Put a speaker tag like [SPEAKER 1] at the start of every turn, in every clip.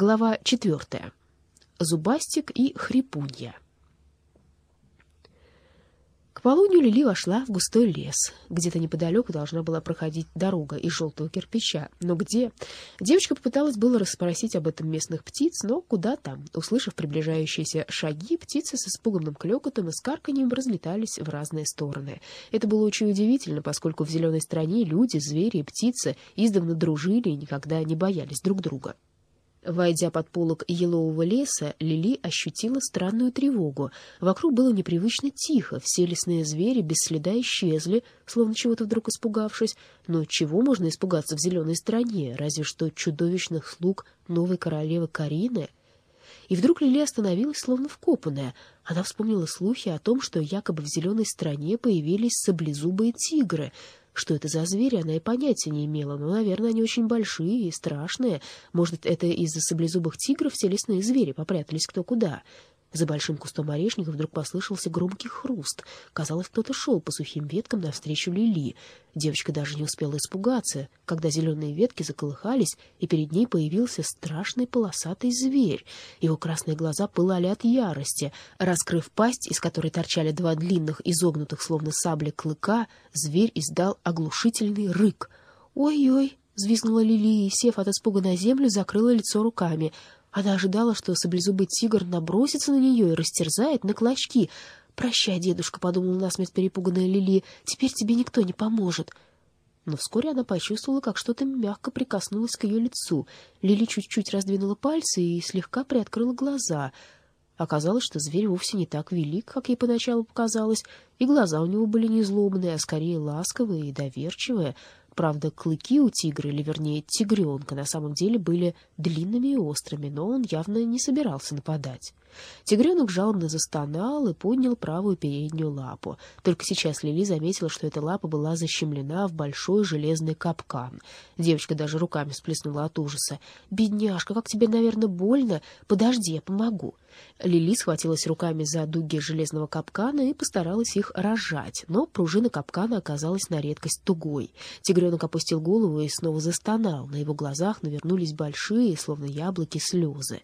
[SPEAKER 1] Глава четвертая. Зубастик и хрипунья. К полудню Лили вошла в густой лес. Где-то неподалеку должна была проходить дорога из желтого кирпича. Но где? Девочка попыталась было расспросить об этом местных птиц, но куда там? Услышав приближающиеся шаги, птицы с испуганным клёкотом и скарканьем разлетались в разные стороны. Это было очень удивительно, поскольку в зеленой стране люди, звери и птицы издавна дружили и никогда не боялись друг друга. Войдя под полог елового леса, Лили ощутила странную тревогу. Вокруг было непривычно тихо, все лесные звери без следа исчезли, словно чего-то вдруг испугавшись. Но чего можно испугаться в зеленой стране, разве что чудовищных слуг новой королевы Карины? И вдруг Лили остановилась, словно вкопанная. Она вспомнила слухи о том, что якобы в зеленой стране появились саблезубые тигры — что это за звери, она и понятия не имела, но, наверное, они очень большие и страшные. Может, это из-за саблезубых тигров все лесные звери попрятались кто куда. За большим кустом орешника вдруг послышался громкий хруст. Казалось, кто-то шел по сухим веткам навстречу Лили. Девочка даже не успела испугаться, когда зеленые ветки заколыхались, и перед ней появился страшный полосатый зверь. Его красные глаза пылали от ярости. Раскрыв пасть, из которой торчали два длинных, изогнутых, словно сабли, клыка, зверь издал оглушительный рык. «Ой-ой!» — взвизгнула Лили и, сев от испуга на землю, закрыла лицо руками — она ожидала, что саблезубый тигр набросится на нее и растерзает на клочки. «Прощай, дедушка», — подумала насмерть перепуганная Лили, — «теперь тебе никто не поможет». Но вскоре она почувствовала, как что-то мягко прикоснулось к ее лицу. Лили чуть-чуть раздвинула пальцы и слегка приоткрыла глаза. Оказалось, что зверь вовсе не так велик, как ей поначалу показалось, и глаза у него были не злобные, а скорее ласковые и доверчивые — Правда, клыки у тигра, или вернее тигренка, на самом деле были длинными и острыми, но он явно не собирался нападать. Тигренок жалобно застонал и поднял правую переднюю лапу. Только сейчас Лили заметила, что эта лапа была защемлена в большой железный капкан. Девочка даже руками сплеснула от ужаса. «Бедняжка, как тебе, наверное, больно? Подожди, я помогу». Лили схватилась руками за дуги железного капкана и постаралась их разжать, но пружина капкана оказалась на редкость тугой. Тигренок опустил голову и снова застонал. На его глазах навернулись большие, словно яблоки, слезы.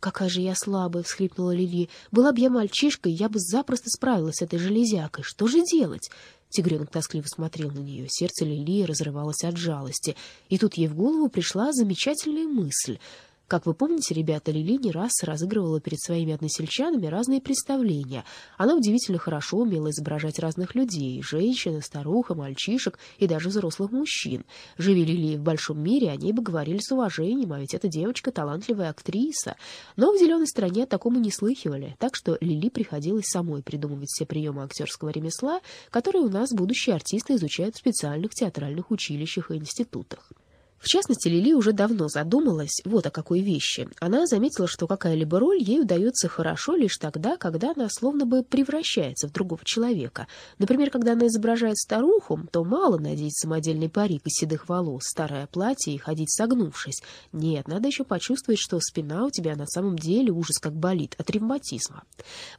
[SPEAKER 1] «Какая же я слабая!» — всхлипнула Лили. «Была бы я мальчишкой, я бы запросто справилась с этой железякой. Что же делать?» Тигренок тоскливо смотрел на нее. Сердце Лилии разрывалось от жалости. И тут ей в голову пришла замечательная мысль — как вы помните, ребята, Лили не раз разыгрывала перед своими односельчанами разные представления. Она удивительно хорошо умела изображать разных людей — женщин, старух, мальчишек и даже взрослых мужчин. Живи Лили в большом мире, они бы говорили с уважением, а ведь эта девочка — талантливая актриса. Но в «Зеленой стране» такому не слыхивали, так что Лили приходилось самой придумывать все приемы актерского ремесла, которые у нас будущие артисты изучают в специальных театральных училищах и институтах. В частности, Лили уже давно задумалась вот о какой вещи. Она заметила, что какая-либо роль ей удается хорошо лишь тогда, когда она словно бы превращается в другого человека. Например, когда она изображает старуху, то мало надеть самодельный парик из седых волос, старое платье и ходить согнувшись. Нет, надо еще почувствовать, что спина у тебя на самом деле ужас как болит от ревматизма.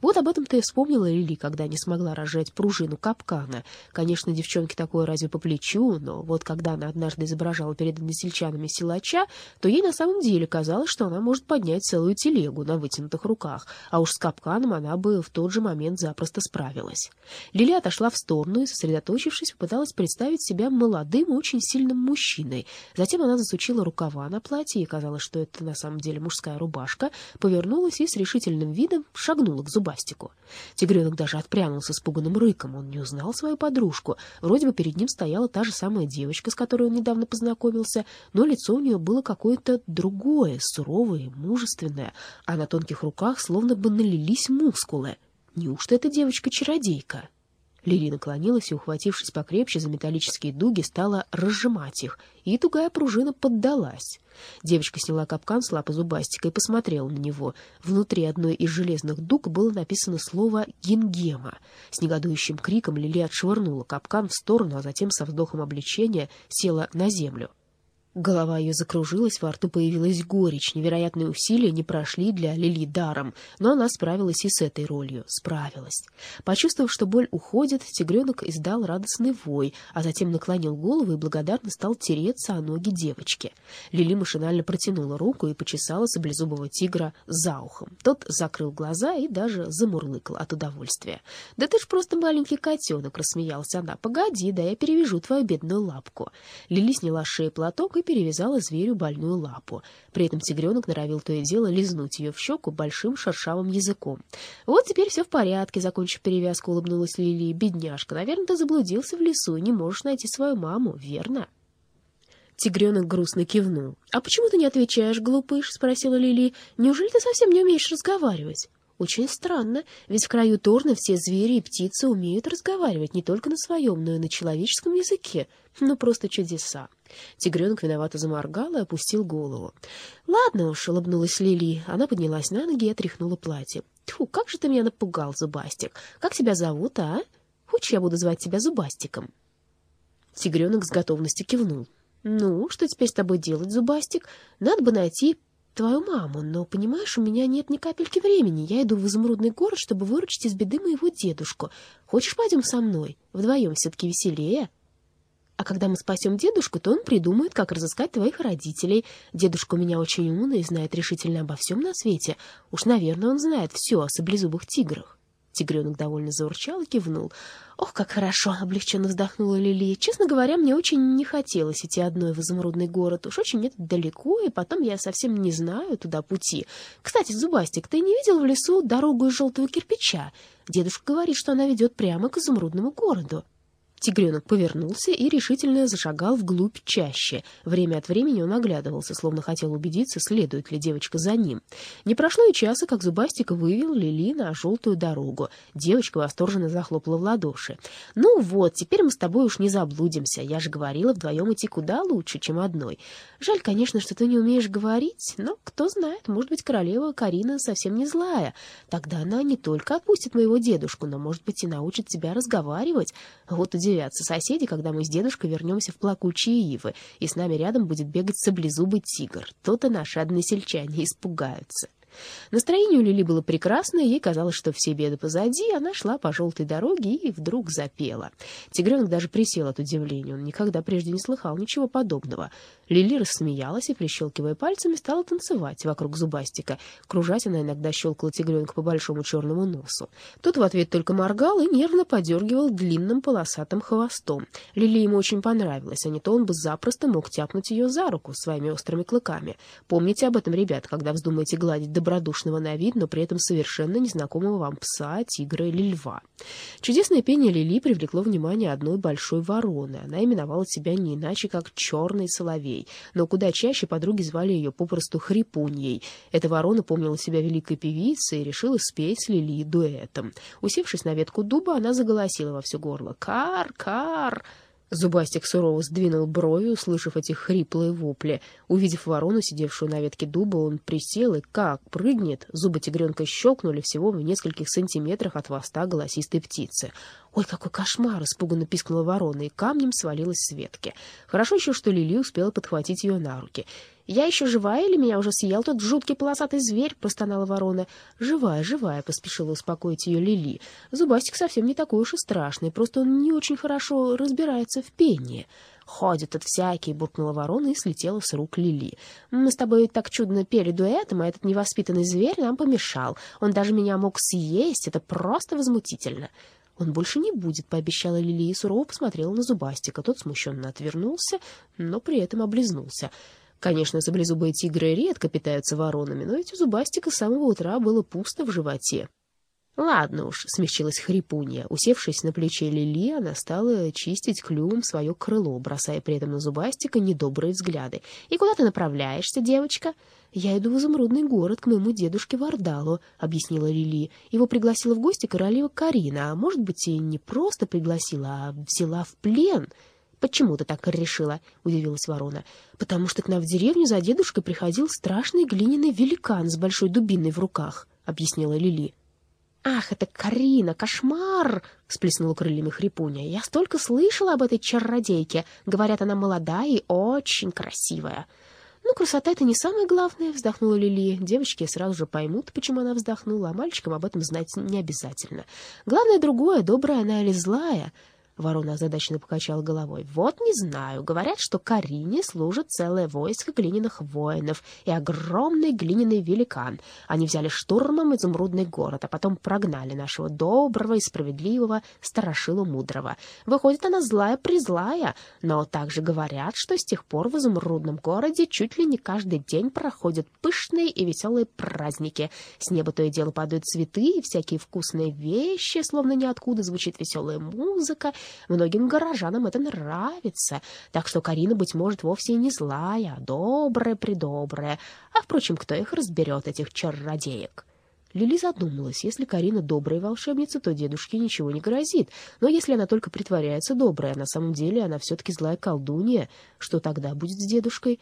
[SPEAKER 1] Вот об этом-то и вспомнила Лили, когда не смогла разжать пружину капкана. Конечно, девчонке такое разве по плечу, но вот когда она однажды изображала перед односельчанами силача, то ей на самом деле казалось, что она может поднять целую телегу на вытянутых руках, а уж с капканом она бы в тот же момент запросто справилась. Лили отошла в сторону и, сосредоточившись, попыталась представить себя молодым и очень сильным мужчиной. Затем она засучила рукава на платье, и казалось, что это на самом деле мужская рубашка, повернулась и с решительным видом шагнула к зубастику. Тигренок даже отпрянул с испуганным рыком. Он не узнал свою подружку. Вроде бы перед ним стояла та же самая девочка, с которой он недавно познакомился, улыбался, но лицо у нее было какое-то другое, суровое, мужественное, а на тонких руках словно бы налились мускулы. Неужто эта девочка-чародейка? Лили наклонилась и, ухватившись покрепче за металлические дуги, стала разжимать их, и тугая пружина поддалась. Девочка сняла капкан с лапы зубастика и посмотрела на него. Внутри одной из железных дуг было написано слово «гингема». С негодующим криком Лили отшвырнула капкан в сторону, а затем со вздохом облегчения села на землю. Голова ее закружилась, во рту появилась горечь. Невероятные усилия не прошли для Лили даром, но она справилась и с этой ролью. Справилась. Почувствовав, что боль уходит, тигренок издал радостный вой, а затем наклонил голову и благодарно стал тереться о ноги девочки. Лили машинально протянула руку и почесала саблезубого тигра за ухом. Тот закрыл глаза и даже замурлыкал от удовольствия. «Да ты ж просто маленький котенок!» — рассмеялась она. «Погоди, да я перевяжу твою бедную лапку». Лили сняла с шеи платок перевязала зверю больную лапу. При этом тигренок норовил то и дело лизнуть ее в щеку большим шершавым языком. «Вот теперь все в порядке», — закончив перевязку, улыбнулась Лили. «Бедняжка, наверное, ты заблудился в лесу и не можешь найти свою маму, верно?» Тигренок грустно кивнул. «А почему ты не отвечаешь, глупыш?» — спросила Лили. «Неужели ты совсем не умеешь разговаривать?» Очень странно, ведь в краю Торна все звери и птицы умеют разговаривать не только на своем, но и на человеческом языке. Ну, просто чудеса. Тигренок виновато заморгал и опустил голову. «Ладно уж», — улыбнулась Лили. Она поднялась на ноги и отряхнула платье. «Тьфу, как же ты меня напугал, Зубастик! Как тебя зовут, а? Хочешь, я буду звать тебя Зубастиком?» Тигренок с готовностью кивнул. «Ну, что теперь с тобой делать, Зубастик? Надо бы найти твою маму, но, понимаешь, у меня нет ни капельки времени. Я иду в изумрудный город, чтобы выручить из беды моего дедушку. Хочешь, пойдем со мной? Вдвоем все-таки веселее. А когда мы спасем дедушку, то он придумает, как разыскать твоих родителей. Дедушка у меня очень умный и знает решительно обо всем на свете. Уж, наверное, он знает все о саблезубых тиграх. Тигренок довольно заурчал и кивнул. «Ох, как хорошо!» — облегченно вздохнула Лили. «Честно говоря, мне очень не хотелось идти одной в изумрудный город. Уж очень это далеко, и потом я совсем не знаю туда пути. Кстати, Зубастик, ты не видел в лесу дорогу из желтого кирпича? Дедушка говорит, что она ведет прямо к изумрудному городу». Тигренок повернулся и решительно зашагал вглубь чаще. Время от времени он оглядывался, словно хотел убедиться, следует ли девочка за ним. Не прошло и часа, как Зубастик вывел Лили на желтую дорогу. Девочка восторженно захлопала в ладоши. «Ну вот, теперь мы с тобой уж не заблудимся. Я же говорила, вдвоем идти куда лучше, чем одной. Жаль, конечно, что ты не умеешь говорить, но кто знает, может быть, королева Карина совсем не злая. Тогда она не только отпустит моего дедушку, но, может быть, и научит тебя разговаривать. Вот удивительно удивятся соседи, когда мы с дедушкой вернемся в плакучие ивы, и с нами рядом будет бегать саблезубый тигр. То-то наши односельчане испугаются. Настроение у Лили было прекрасное, ей казалось, что все беды позади, она шла по желтой дороге и вдруг запела. Тигренок даже присел от удивления, он никогда прежде не слыхал ничего подобного. Лили рассмеялась и, прищелкивая пальцами, стала танцевать вокруг зубастика. Кружать она иногда щелкала тигренка по большому черному носу. Тот в ответ только моргал и нервно подергивал длинным полосатым хвостом. Лили ему очень понравилось, а не то он бы запросто мог тяпнуть ее за руку своими острыми клыками. Помните об этом, ребят, когда вздумаете гладить добродушного на вид, но при этом совершенно незнакомого вам пса, тигра или льва. Чудесное пение Лили привлекло внимание одной большой вороны. Она именовала себя не иначе, как «черный соловей», но куда чаще подруги звали ее попросту «хрипуньей». Эта ворона помнила себя великой певицей и решила спеть Лили дуэтом. Усевшись на ветку дуба, она заголосила во все горло «Кар! Кар!» Зубастик сурово сдвинул брови, услышав эти хриплые вопли. Увидев ворону, сидевшую на ветке дуба, он присел и как прыгнет. Зубы тигренка щелкнули всего в нескольких сантиметрах от хвоста голосистой птицы. «Ой, какой кошмар!» — испуганно пискнула ворона и камнем свалилась с ветки. Хорошо еще, что Лили успела подхватить ее на руки. «Я еще живая или меня уже съел тот жуткий полосатый зверь?» — простонала ворона. «Живая, живая», — поспешила успокоить ее Лили. «Зубастик совсем не такой уж и страшный, просто он не очень хорошо разбирается в пении». «Ходит тут всякий», — буркнула ворона и слетела с рук Лили. «Мы с тобой так чудно пели дуэтом, а этот невоспитанный зверь нам помешал. Он даже меня мог съесть, это просто возмутительно». «Он больше не будет», — пообещала Лили и сурово посмотрела на Зубастика. Тот смущенно отвернулся, но при этом облизнулся. Конечно, саблезубые тигры редко питаются воронами, но у Зубастика с самого утра было пусто в животе. «Ладно уж», — смягчилась хрипунья. Усевшись на плече Лили, она стала чистить клювом свое крыло, бросая при этом на Зубастика недобрые взгляды. «И куда ты направляешься, девочка?» «Я иду в изумрудный город к моему дедушке Вардалу», — объяснила Лили. «Его пригласила в гости королева Карина, а может быть, и не просто пригласила, а взяла в плен». «Почему ты так решила?» — удивилась ворона. «Потому что к нам в деревню за дедушкой приходил страшный глиняный великан с большой дубиной в руках», — объяснила Лили. «Ах, это Карина, кошмар!» — всплеснула крыльями хрипуня. «Я столько слышала об этой чародейке. Говорят, она молодая и очень красивая». «Ну, красота — это не самое главное», — вздохнула Лили. Девочки сразу же поймут, почему она вздохнула, а мальчикам об этом знать не обязательно. «Главное другое, добрая она или злая». Ворона озадаченно покачала головой. «Вот не знаю. Говорят, что Карине служит целое войско глиняных воинов и огромный глиняный великан. Они взяли штурмом изумрудный город, а потом прогнали нашего доброго и справедливого старошила мудрого. Выходит, она злая-призлая, но также говорят, что с тех пор в изумрудном городе чуть ли не каждый день проходят пышные и веселые праздники. С неба то и дело падают цветы и всякие вкусные вещи, словно ниоткуда звучит веселая музыка, Многим горожанам это нравится, так что Карина, быть может, вовсе и не злая, а добрая-предобрая. А, впрочем, кто их разберет, этих чародеек? Лили задумалась. Если Карина добрая волшебница, то дедушке ничего не грозит. Но если она только притворяется доброй, а на самом деле она все-таки злая колдунья, что тогда будет с дедушкой?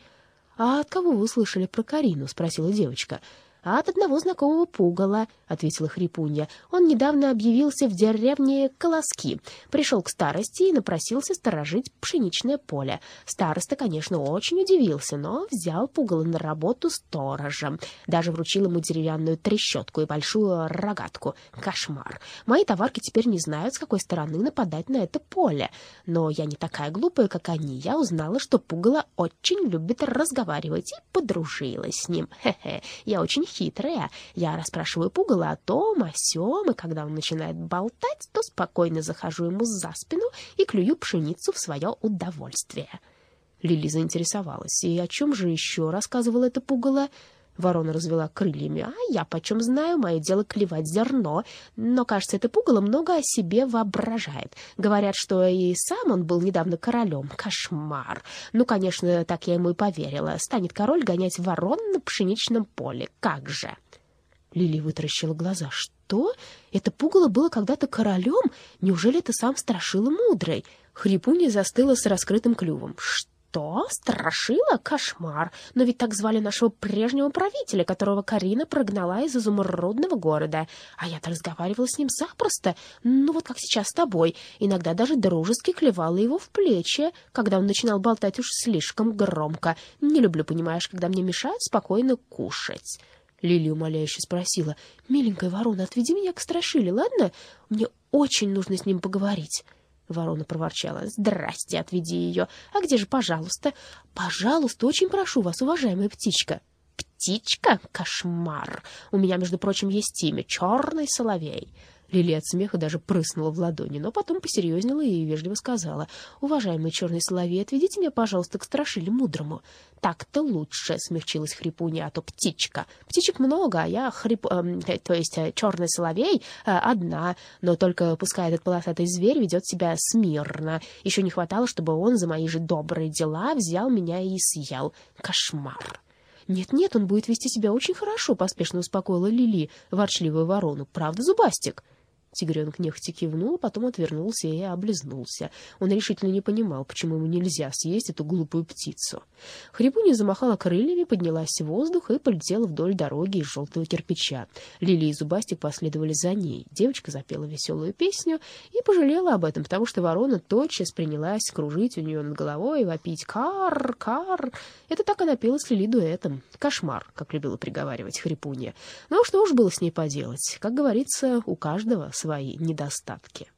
[SPEAKER 1] — А от кого вы слышали про Карину? — спросила девочка. — «А от одного знакомого пугала», — ответила Хрипунья. «Он недавно объявился в деревне Колоски, пришел к старости и напросился сторожить пшеничное поле. Староста, конечно, очень удивился, но взял пугало на работу сторожем. Даже вручил ему деревянную трещотку и большую рогатку. Кошмар. Мои товарки теперь не знают, с какой стороны нападать на это поле. Но я не такая глупая, как они. Я узнала, что пугало очень любит разговаривать и подружилась с ним. Хе-хе, я очень хитрая. Я расспрашиваю пугало о том, о сём, и когда он начинает болтать, то спокойно захожу ему за спину и клюю пшеницу в свое удовольствие. Лили заинтересовалась. И о чем же еще рассказывала это пугало? Ворона развела крыльями. «А я почем знаю, мое дело клевать зерно. Но, кажется, это пугало много о себе воображает. Говорят, что и сам он был недавно королем. Кошмар! Ну, конечно, так я ему и поверила. Станет король гонять ворон на пшеничном поле. Как же!» Лили вытаращила глаза. «Что? Это пугало было когда-то королем? Неужели это сам Страшила Мудрый?» Хрипунья застыла с раскрытым клювом. «Что?» «Что? Страшила? Кошмар! Но ведь так звали нашего прежнего правителя, которого Карина прогнала из изумрудного города. А я-то разговаривала с ним запросто, ну вот как сейчас с тобой. Иногда даже дружески клевала его в плечи, когда он начинал болтать уж слишком громко. Не люблю, понимаешь, когда мне мешают спокойно кушать». Лили умоляюще спросила. «Миленькая ворона, отведи меня к Страшиле, ладно? Мне очень нужно с ним поговорить». Ворона проворчала. «Здрасте, отведи ее. А где же, пожалуйста?» «Пожалуйста, очень прошу вас, уважаемая птичка». «Птичка? Кошмар! У меня, между прочим, есть имя — Черный Соловей». Лили от смеха даже прыснула в ладони, но потом посерьезнела и вежливо сказала, «Уважаемый черный соловей, отведите меня, пожалуйста, к страшиле мудрому». «Так-то лучше», — смягчилась хрипуня, «а то птичка. Птичек много, а я хрип... Э, то есть э, черный соловей э, одна, но только пускай этот полосатый зверь ведет себя смирно. Еще не хватало, чтобы он за мои же добрые дела взял меня и съел. Кошмар». «Нет-нет, он будет вести себя очень хорошо», — поспешно успокоила Лили, ворчливую ворону. «Правда, Зубастик?» Тигренок нехотя кивнул, а потом отвернулся и облизнулся. Он решительно не понимал, почему ему нельзя съесть эту глупую птицу. Хрипуня замахала крыльями, поднялась в воздух и полетела вдоль дороги из желтого кирпича. Лили и Зубастик последовали за ней. Девочка запела веселую песню и пожалела об этом, потому что ворона тотчас принялась кружить у нее над головой и вопить «Кар! Кар!». Это так она пела с Лили дуэтом. «Кошмар», как любила приговаривать Хрипунья. Ну что уж было с ней поделать. Как говорится, у каждого свои недостатки.